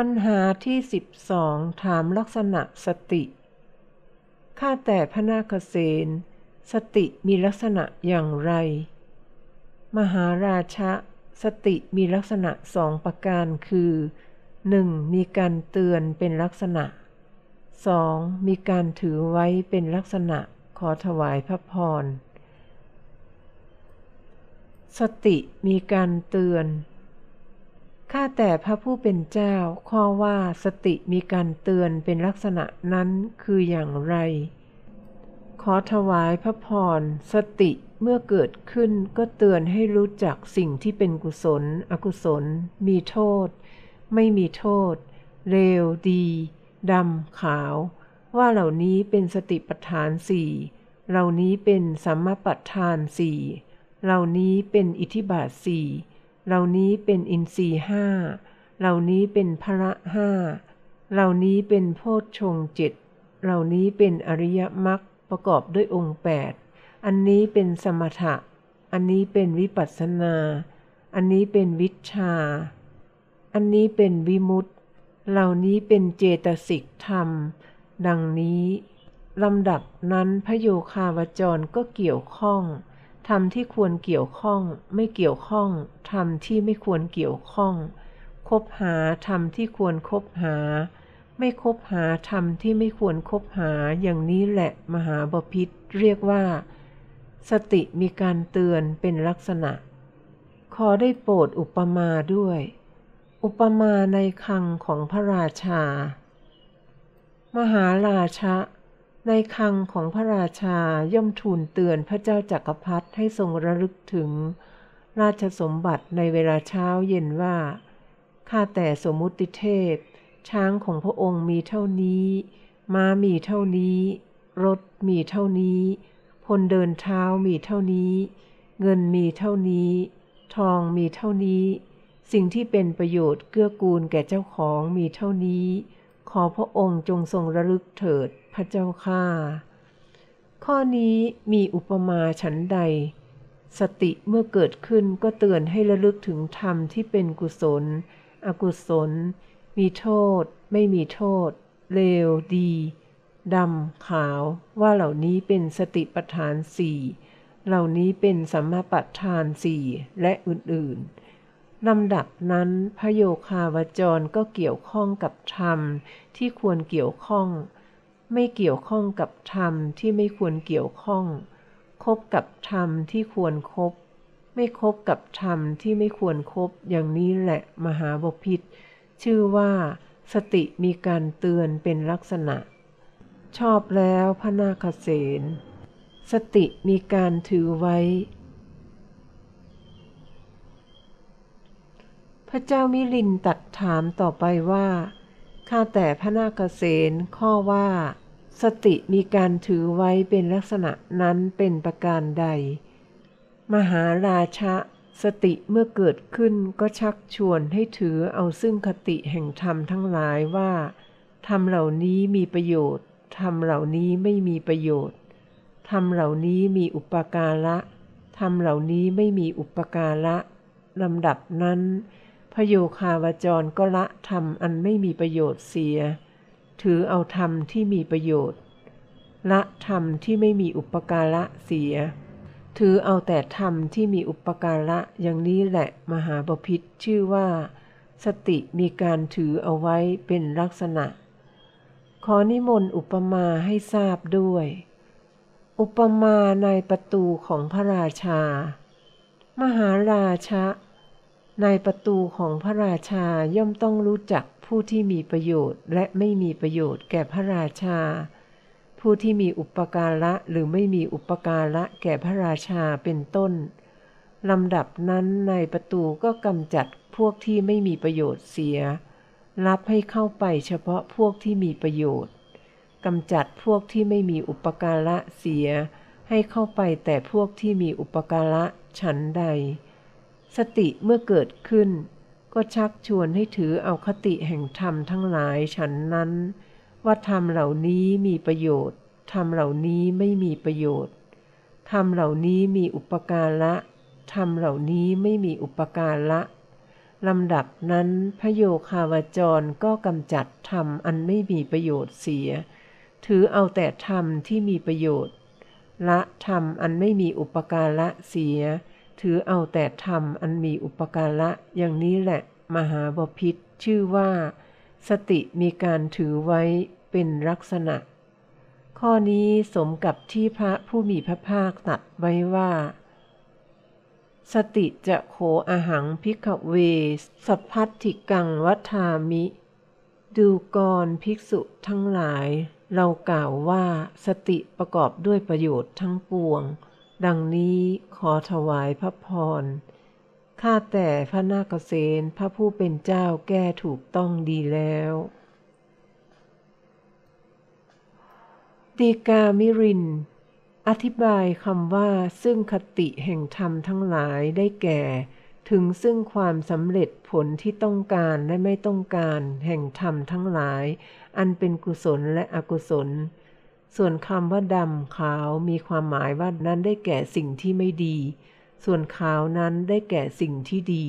ปัญหาที่สิบสองถามลักษณะสติ ข้าแต่พระนาคเษนสติมีลักษณะอย่างไร มหาราชะ สติมีลักษณะสองประการคือ 1. มีการเตือนเป็นลักษณะ 2. มีการถือไว้เป็นลักษณะขอถวายพระพร สติมีการเตือน ข้าแต่พระผู้เป็นเจ้า ข้อว่าสติมีการเตือนเป็นลักษณะนั้นคืออย่างไร ขอถวายพระพร สติเมื่อเกิดขึ้นก็เตือนให้รู้จักสิ่งที่เป็นกุศล อกุศล มีโทษ ไม่มีโทษ เลวดีดำขาว ว่าเหล่านี้เป็นสติปัฏฐานสี่เหล่านี้เป็นสัมมาปัฏฐานสี่เหล่านี้เป็นอิทธิบาทสี่ เหล่านี้เป็นอินทรีห้า เหล่านี้เป็นพระห้า เหล่านี้เป็นโพชฌงเจ็ดเหล่านี้เป็นอริยมรรคประกอบด้วยองค์แปดอันนี้เป็นสมถะ อันนี้เป็นวิปัสสนา อันนี้เป็นวิชา อันนี้เป็นวิมุตติ เหล่านี้เป็นเจตสิกธรรม ดังนี้ลำดับนั้นพระโยคาวจรก็เกี่ยวข้อง ธรรมที่ควรเกี่ยวข้อง ไม่เกี่ยวข้องธรรมที่ไม่ควรเกี่ยวข้อง คบหาธรรมที่ควรคบหา ไม่คบหาธรรมที่ไม่ควรคบหาอย่างนี้แหละมหาบพิษเรียกว่า สติมีการเตือนเป็นลักษณะ ขอได้โปรดอุปมาด้วย อุปมาในคังของพระราชา มหาราชะ ในคังของพระราชาย่อมทูลเตือนพระเจ้าจักรพรรดิให้ทรงระลึกถึง ราชสมบัติในเวลาเช้าเย็นว่า ข้าแต่สมมุติเทพ ช้างของพระองค์มีเท่านี้ ม้ามีเท่านี้ รถมีเท่านี้ พลเดินเท้ามีเท่านี้ เงินมีเท่านี้ ทองมีเท่านี้ สิ่งที่เป็นประโยชน์เกื้อกูลแก่เจ้าของมีเท่านี้ ขอพระองค์จงทรงระลึกเถิดพระเจ้าข้าข้อนี้มีอุปมาฉันใด สติเมื่อเกิดขึ้นก็เตือนให้ระลึกถึงธรรมที่เป็นกุศล อกุศล มีโทษ ไม่มีโทษ เลว ดีดำขาว ว่าเหล่านี้เป็นสติปัฏฐานสี่เหล่านี้เป็นสัมมาปัฏฐานสี่และอื่นๆ ลำดับนั้นพระโยคาวจรก็เกี่ยวข้องกับธรรมที่ควรเกี่ยวข้อง ไม่เกี่ยวข้องกับธรรมที่ไม่ควรเกี่ยวข้อง คบกับธรรมที่ควรครบไม่คบกับธรรมที่ไม่ควรครบอย่างนี้แหละมหาบพิษชื่อว่า สติมีการเตือนเป็นลักษณะ ชอบแล้วพระนาคเษนสติมีการถือไว้พ ระเจ้ามิลินตัดถามต่อไปว่า ข้าแต่พระนาคเษนข้อว่า สติมีการถือไว้เป็นลักษณะนั้นเป็นประการใด มหาราชะสติเมื่อเกิดขึ้นก็ชักชวนให้ถือเอาซึ่งคติแห่งธรรมทั้งหลายว่าธรรมเหล่านี้มีประโยชน์ธรรมเหล่านี้ไม่มีประโยชน์ธรรมเหล่านี้มีอุปการะธรรมเหล่านี้ไม่มีอุปการะลำดับนั้น พโยคาวจรก็ละธรรมอันไม่มีประโยชน์เสีย ถือเอาธรรมที่มีประโยชน์ ละธรรมที่ไม่มีอุปการะเสีย ถือเอาแต่ธรรมที่มีอุปการะอย่างนี้แหละมหาบพิษชื่อว่า สติมีการถือเอาไว้เป็นลักษณะ ขอนิมนต์อุปมาให้ทราบด้วย อุปมาในประตูของพระราชา มหาราชะ ในประตูของพระราชาย่อมต้องรู้จักผู้ที่มีประโยชน์ และไม่มีประโยชน์แก่พระราชา ผู้ที่มีอุปการะหรือไม่มีอุปการะแก่พระราชาเป็นต้นลำดับนั้นในประตูก็กำจัดพวกที่ไม่มีประโยชน์เสีย รับให้เข้าไปเฉพาะพวกที่มีประโยชน์กำจัดพวกที่ไม่มีอุปการะเสีย ให้เข้าไปแต่พวกที่มีอุปการะฉันใด สติเมื่อเกิดขึ้น ก็ชักชวนให้ถือเอาคติแห่งธรรมทั้งหลายฉันนั้น ว่าธรรมเหล่านี้มีประโยชน์ธรรมเหล่านี้ไม่มีประโยชน์ธรรมเหล่านี้มีอุปการะธรรมเหล่านี้ไม่มีอุปการะลำดับนั้นพระโยคาวจรก็กำจัดธรรมอันไม่มีประโยชน์เสีย ถือเอาแต่ธรรมที่มีประโยชน์ ละธรรมอันไม่มีอุปการะเสีย ถือเอาแต่ธรรมอันมีอุปการะอย่างนี้แหละ มหาบพิษชื่อว่า สติมีการถือไว้เป็นลักษณะ ข้อนี้สมกับที่พระผู้มีพระภาคตรัสไว้ว่า สติจะโขอาหังพิกเว สพัทธิกังวัฏามิ ดูกรภิกษุทั้งหลาย เรากล่าวว่าสติประกอบด้วยประโยชน์ทั้งปวง ดังนี้ขอถวายพระพร ข้าแต่พระนาคเษนพระผู้เป็นเจ้าแก้ถูกต้องดีแล้วตีกามิริน อธิบายคำว่าซึ่งคติแห่งธรรมทั้งหลายได้แก่ ถึงซึ่งความสำเร็จผลที่ต้องการและไม่ต้องการ แห่งธรรมทั้งหลาย อันเป็นกุศลและอกุศล ส่วนคำว่าดำขาวมีความหมายว่านั้นได้แก่สิ่งที่ไม่ดี ส่วนขาวนั้นได้แก่สิ่งที่ดี